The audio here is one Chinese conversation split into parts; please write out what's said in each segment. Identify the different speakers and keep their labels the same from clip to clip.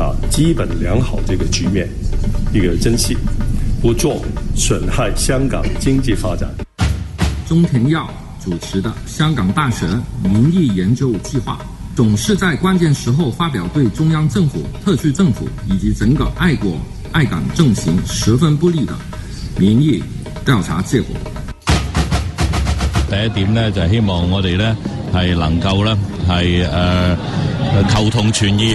Speaker 1: 啊，基本良好
Speaker 2: 这个局面，一个珍惜，不做损害香港经济发展。
Speaker 3: 中田耀主持的香港大学民意研究计划，总是在关键时候发表对中央政府、特区政府以及整个爱国爱港政情十分不利的民意调查结果。
Speaker 4: 第一点呢，就希望我哋呢系能
Speaker 1: 够呢系诶求同
Speaker 5: 存异。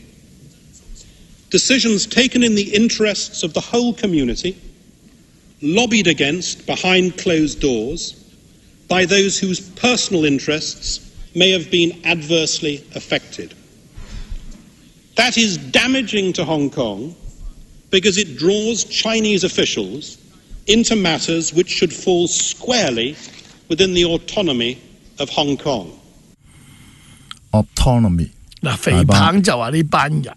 Speaker 5: Decisions taken in the interests of the whole community, lobbied against behind closed doors by those whose personal interests may have been adversely affected. That is damaging to Hong Kong because it draws Chinese officials into matters which should fall squarely within the autonomy of Hong Kong.
Speaker 6: autonomy
Speaker 1: 嗱，肥棒就话呢班人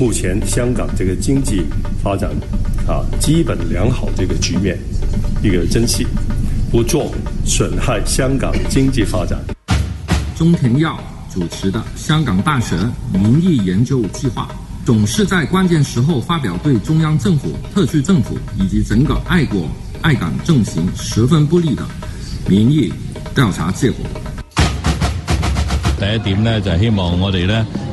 Speaker 2: 目前香港这个经济发展啊，基本良好这个局面，一个珍惜，不做损害香港经济发展。
Speaker 3: 中田耀主持的香港大学民意研究计划，总是在关键时候发表对中央政府、特区政府以及整
Speaker 7: 个爱国爱港
Speaker 3: 政行十分不利的民意调查结果。
Speaker 1: 第一点呢，就希望我哋呢。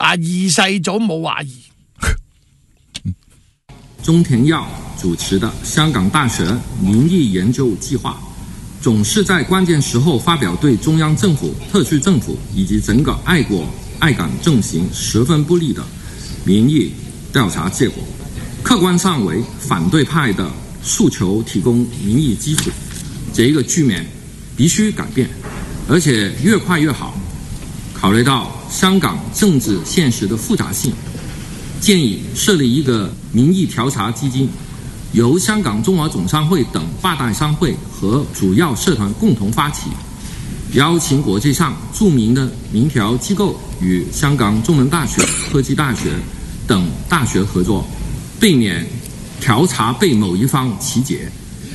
Speaker 1: 啊，二世祖冇怀疑。中
Speaker 3: 田耀主持的香港大学民意研究计划，总是在关键时候发表对中央政府、特区政府以及整个爱国爱港政行十分不利的民意调查结果，客观上为反对派的诉求提供民意基础。这一个局面必须改变，而且越快越好。考虑到。香港政治现实的复杂性，建议设立一个民意调查基金，由香港中华总商会等八大商会和主要社团共同发起，邀请国际上著名的民调机构与香港中文大学、科技大学等大学合作，避免调查被某一方曲解。